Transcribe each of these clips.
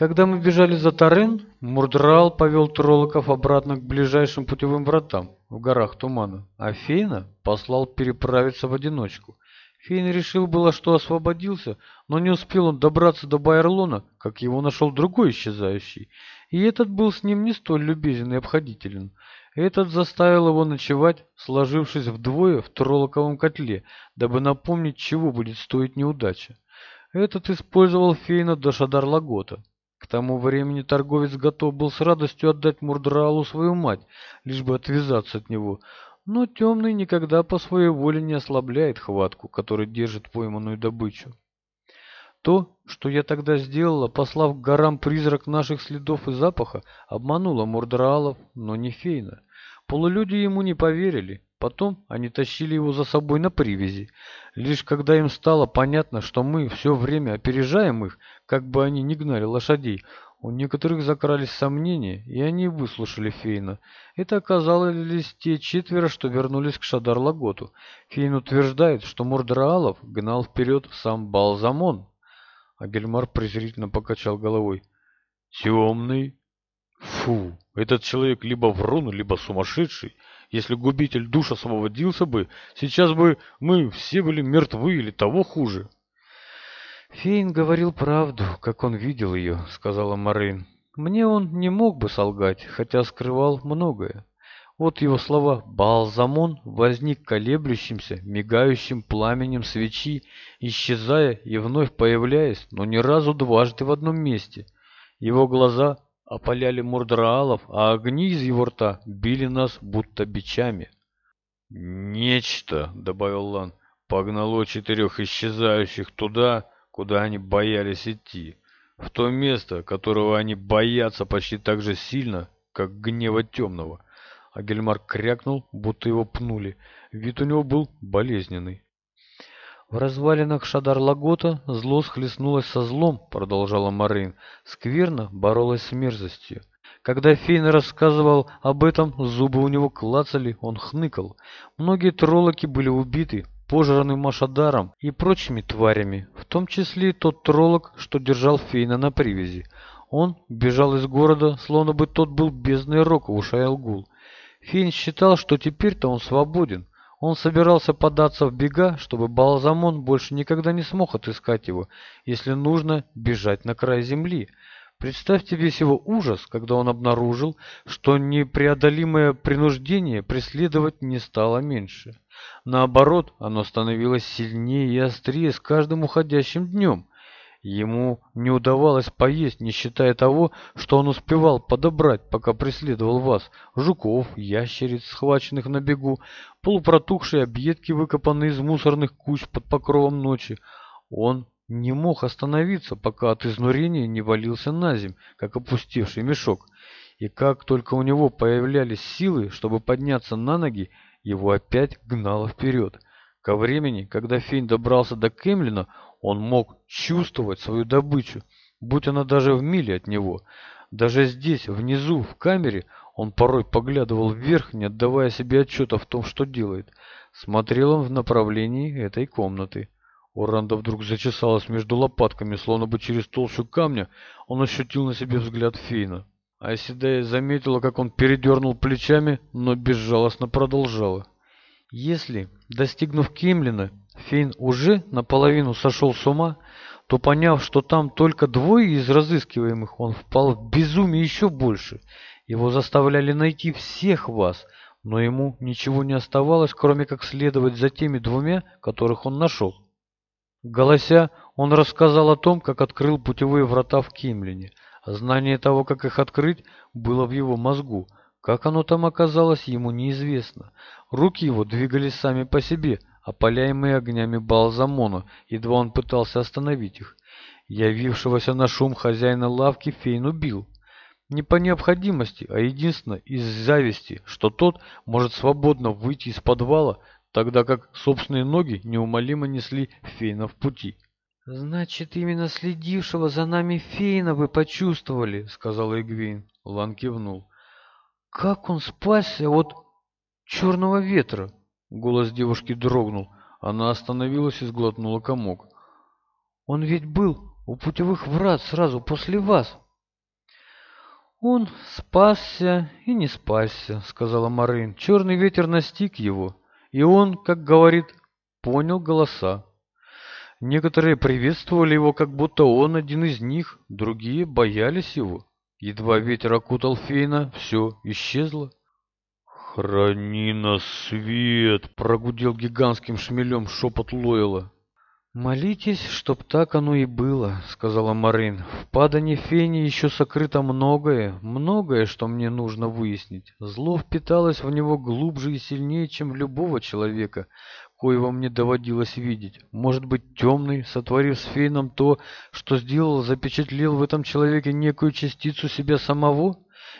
Когда мы бежали за Тарын, Мурдрал повел троллоков обратно к ближайшим путевым вратам в горах тумана, а Фейна послал переправиться в одиночку. Фейн решил было, что освободился, но не успел он добраться до Байерлона, как его нашел другой исчезающий, и этот был с ним не столь любезен и обходителен. Этот заставил его ночевать, сложившись вдвое в троллоковом котле, дабы напомнить, чего будет стоить неудача. Этот использовал Фейна до Шадар-Лагота. К тому времени торговец готов был с радостью отдать Мурдралу свою мать, лишь бы отвязаться от него. Но темный никогда по своей воле не ослабляет хватку, которой держит пойманную добычу. То, что я тогда сделала, послав к горам призрак наших следов и запаха, обмануло Мурдраалов, но не Фейна. Полулюди ему не поверили, потом они тащили его за собой на привязи. Лишь когда им стало понятно, что мы все время опережаем их, как бы они ни гнали лошадей, у некоторых закрались сомнения, и они выслушали Фейна. Это оказались те четверо, что вернулись к Шадар-Лаготу. Фейн утверждает, что Мурдраалов гнал вперед сам Балзамон. А Гельмар презрительно покачал головой. «Темный? Фу! Этот человек либо врун, либо сумасшедший. Если губитель душ освободился бы, сейчас бы мы все были мертвы или того хуже». Фейн говорил правду, как он видел ее, сказала Марин. Мне он не мог бы солгать, хотя скрывал многое. Вот его слова «Балзамон» возник колеблющимся, мигающим пламенем свечи, исчезая и вновь появляясь, но ни разу дважды в одном месте. Его глаза опаляли мурдраалов, а огни из его рта били нас будто бичами. «Нечто», — добавил Лан, — «погнало четырех исчезающих туда, куда они боялись идти, в то место, которого они боятся почти так же сильно, как гнева темного. А Гельмар крякнул, будто его пнули. Вид у него был болезненный. В развалинах Шадар-Лагота зло схлестнулось со злом, продолжала Марин. Скверно боролась с мерзостью. Когда Фейн рассказывал об этом, зубы у него клацали, он хныкал. Многие троллоки были убиты, пожранным Машадаром и прочими тварями, в том числе и тот троллок, что держал Фейна на привязи. Он бежал из города, словно бы тот был бездной Рокову Шайлгул. Фейн считал, что теперь-то он свободен. Он собирался податься в бега, чтобы Балзамон больше никогда не смог отыскать его, если нужно бежать на край земли. Представьте весь его ужас, когда он обнаружил, что непреодолимое принуждение преследовать не стало меньше. Наоборот, оно становилось сильнее и острее с каждым уходящим днем. Ему не удавалось поесть, не считая того, что он успевал подобрать, пока преследовал вас, жуков, ящериц, схваченных на бегу, полупротухшие объедки, выкопанные из мусорных куч под покровом ночи. Он не мог остановиться, пока от изнурения не валился на земь, как опустевший мешок. И как только у него появлялись силы, чтобы подняться на ноги, его опять гнало вперед. Ко времени, когда Фень добрался до Кемлина, он мог чувствовать свою добычу, будь она даже в миле от него. Даже здесь, внизу, в камере, он порой поглядывал вверх, не отдавая себе отчета в том, что делает. Смотрел он в направлении этой комнаты. Уран вдруг зачесалась между лопатками, словно бы через толщу камня он ощутил на себе взгляд Фейна. А Седая заметила, как он передернул плечами, но безжалостно продолжала. Если, достигнув Кимлина, Фейн уже наполовину сошел с ума, то, поняв, что там только двое из разыскиваемых, он впал в безумие еще больше. Его заставляли найти всех вас, но ему ничего не оставалось, кроме как следовать за теми двумя, которых он нашел. Голося, он рассказал о том, как открыл путевые врата в Кимлине. Знание того, как их открыть, было в его мозгу. Как оно там оказалось, ему неизвестно. Руки его двигались сами по себе, опаляемые огнями Балзамона, едва он пытался остановить их. Явившегося на шум хозяина лавки Фейн убил. Не по необходимости, а единственно из зависти, что тот может свободно выйти из подвала, тогда как собственные ноги неумолимо несли Фейна в пути. «Значит, именно следившего за нами Фейна вы почувствовали», — сказал Эгвейн. Лан кивнул. «Как он спасся от черного ветра?» Голос девушки дрогнул. Она остановилась и сглотнула комок. «Он ведь был у путевых врат сразу после вас». «Он спасся и не спасся», — сказала Марин. «Черный ветер настиг его, и он, как говорит, понял голоса. Некоторые приветствовали его, как будто он один из них, другие боялись его. Едва ветер окутал Фейна, все исчезло. «Храни нас свет!» — прогудел гигантским шмелем шепот Лойла. «Молитесь, чтоб так оно и было», — сказала Марин. «В падане фени еще сокрыто многое, многое, что мне нужно выяснить. Зло впиталось в него глубже и сильнее, чем в любого человека, коего мне доводилось видеть. Может быть, темный, сотворив с Феном то, что сделал, запечатлел в этом человеке некую частицу себя самого?»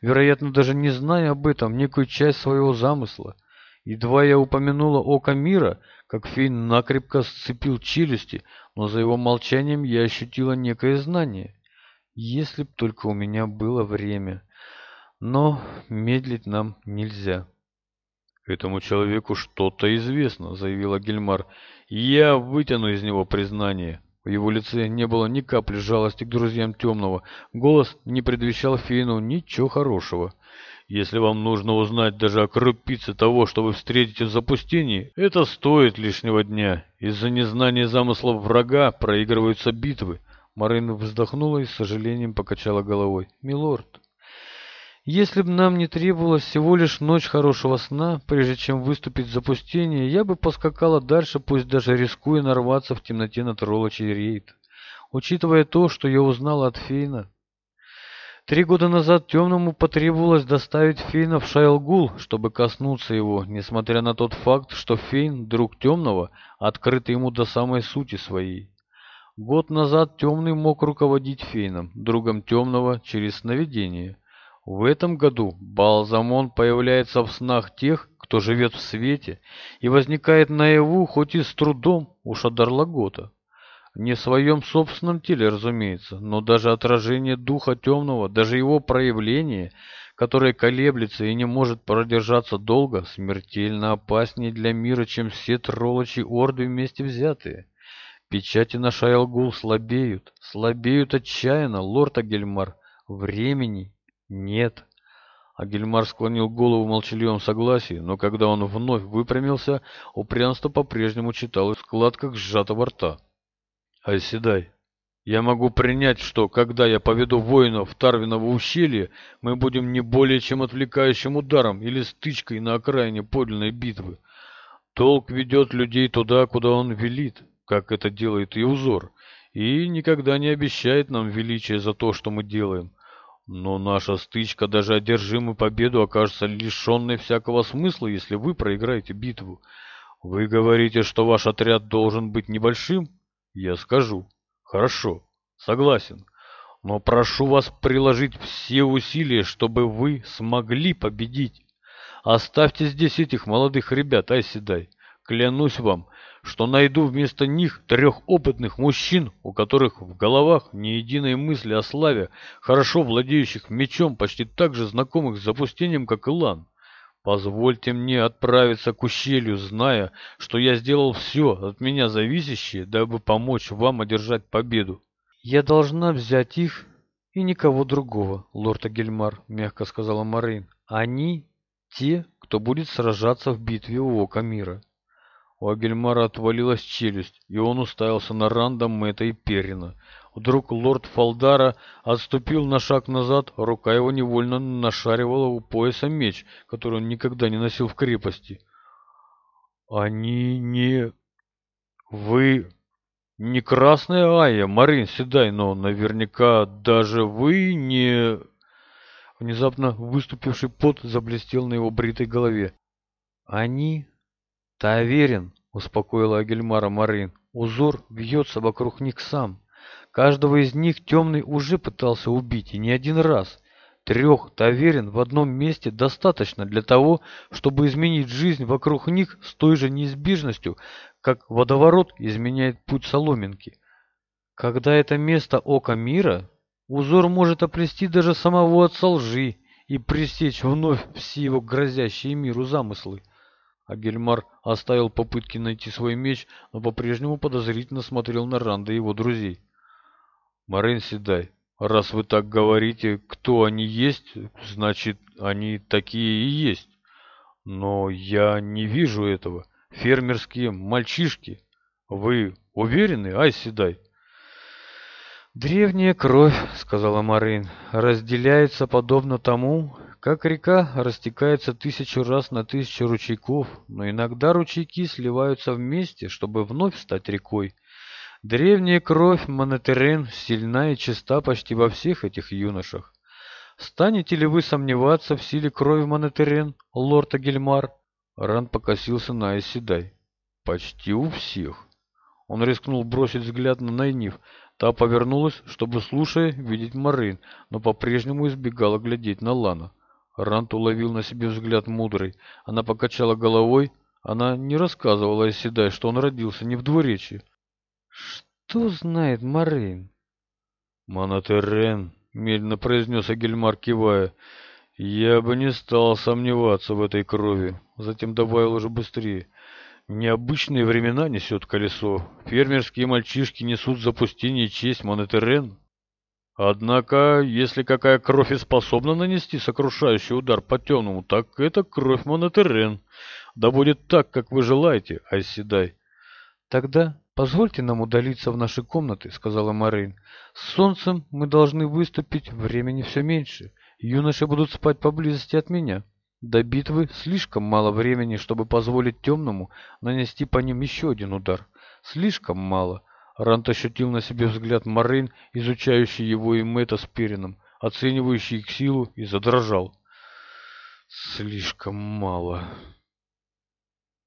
вероятно, даже не зная об этом, некую часть своего замысла. Едва я упомянула око мира, как Фейн накрепко сцепил челюсти, но за его молчанием я ощутила некое знание. Если б только у меня было время. Но медлить нам нельзя. «Этому человеку что-то известно», — заявила Гельмар. «Я вытяну из него признание». В его лице не было ни капли жалости к друзьям Темного. Голос не предвещал Фейну ничего хорошего. Если вам нужно узнать даже о крупице того, что вы встретите в запустении, это стоит лишнего дня. Из-за незнания замыслов врага проигрываются битвы. Марин вздохнула и с сожалением покачала головой. «Милорд, если бы нам не требовалось всего лишь ночь хорошего сна, прежде чем выступить в запустение, я бы поскакала дальше, пусть даже рискуя нарваться в темноте на троллочий рейд. Учитывая то, что я узнала от Фейна, Три года назад Темному потребовалось доставить Фейна в Шайлгул, чтобы коснуться его, несмотря на тот факт, что Фейн, друг Темного, открыт ему до самой сути своей. Год назад Темный мог руководить Фейном, другом Темного, через сновидение. В этом году Балзамон появляется в снах тех, кто живет в свете, и возникает наяву, хоть и с трудом, у Шадарлагота. Не в своем собственном теле, разумеется, но даже отражение духа темного, даже его проявление, которое колеблется и не может продержаться долго, смертельно опаснее для мира, чем все троллочи орды вместе взятые. Печати на Шайлгул слабеют, слабеют отчаянно, лорд Агельмар. Времени нет. Агельмар склонил голову в молчаливом согласии, но когда он вновь выпрямился, упрямство по-прежнему читалось в складках сжатого рта. А Оседай. Я могу принять, что, когда я поведу воинов Тарвиного ущелья, мы будем не более чем отвлекающим ударом или стычкой на окраине подлинной битвы. Толк ведет людей туда, куда он велит, как это делает и узор, и никогда не обещает нам величия за то, что мы делаем. Но наша стычка, даже одержимая победу, окажется лишенной всякого смысла, если вы проиграете битву. Вы говорите, что ваш отряд должен быть небольшим?» Я скажу. Хорошо, согласен. Но прошу вас приложить все усилия, чтобы вы смогли победить. Оставьте здесь этих молодых ребят, Айседай. Клянусь вам, что найду вместо них трех опытных мужчин, у которых в головах ни единой мысли о славе, хорошо владеющих мечом, почти так же знакомых с запустением, как и Лан. Позвольте мне отправиться к ущелью, зная, что я сделал все от меня зависящее, дабы помочь вам одержать победу. Я должна взять их и никого другого, лорд Агельмар, мягко сказала Марин. Они те, кто будет сражаться в битве у Ока Мира. У Агельмара отвалилась челюсть, и он уставился на Ранда, Мэтта и Перина. Вдруг лорд Фалдара отступил на шаг назад, рука его невольно нашаривала у пояса меч, который он никогда не носил в крепости. «Они не... Вы... Не красная Айя, Марин Седай, но наверняка даже вы не...» Внезапно выступивший пот заблестел на его бритой голове. «Они...» «Таверин», — успокоила Агельмара Марин. «Узор вьется вокруг них сам». Каждого из них темный уже пытался убить, и не один раз. Трех таверин в одном месте достаточно для того, чтобы изменить жизнь вокруг них с той же неизбежностью, как водоворот изменяет путь соломинки. Когда это место ока мира, узор может оплести даже самого отца лжи и пресечь вновь все его грозящие миру замыслы. А Гельмар оставил попытки найти свой меч, но по-прежнему подозрительно смотрел на Ранда и его друзей. Марин Седай. Раз вы так говорите, кто они есть, значит, они такие и есть. Но я не вижу этого. Фермерские мальчишки. Вы уверены, Ай Седай? «Древняя кровь», — сказала Марин, — «разделяется подобно тому, как река растекается тысячу раз на тысячу ручейков, но иногда ручейки сливаются вместе, чтобы вновь стать рекой. Древняя кровь Монотерен сильна и чиста почти во всех этих юношах. Станете ли вы сомневаться в силе крови Монотерен, лорд Агельмар? Ран покосился на Айседай. Почти у всех. Он рискнул бросить взгляд на Найниф. Та повернулась, чтобы, слушая, видеть Марин, но по-прежнему избегала глядеть на Лана. Рант уловил на себе взгляд мудрый. Она покачала головой. Она не рассказывала Айседай, что он родился не в двуречии. Что знает Марин? Монотерен, медленно произнес Агельмар, кивая. Я бы не стал сомневаться в этой крови. Затем добавил уже быстрее. Необычные времена несет колесо. Фермерские мальчишки несут запустение честь Монотерен. Однако, если какая кровь и способна нанести сокрушающий удар по темному, так это кровь Монотерен. Да будет так, как вы желаете, Айседай. Тогда позвольте нам удалиться в наши комнаты сказала Марин. с солнцем мы должны выступить времени все меньше. Юноши будут спать поблизости от меня. До битвы слишком мало времени чтобы позволить темному нанести по ним еще один удар. Слишком мало рант ощутил на себе взгляд Марин, изучающий его и мэта с перином оценивающий их силу и задрожал. Слишком мало